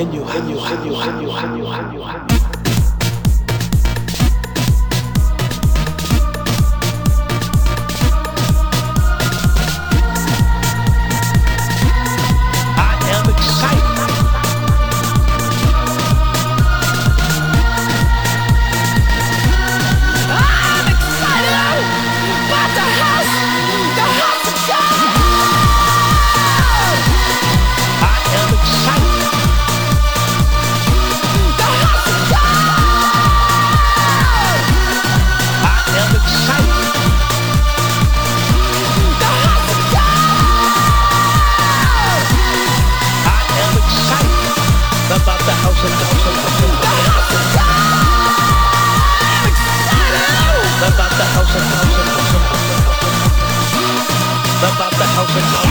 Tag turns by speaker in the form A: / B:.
A: in your in excited
B: about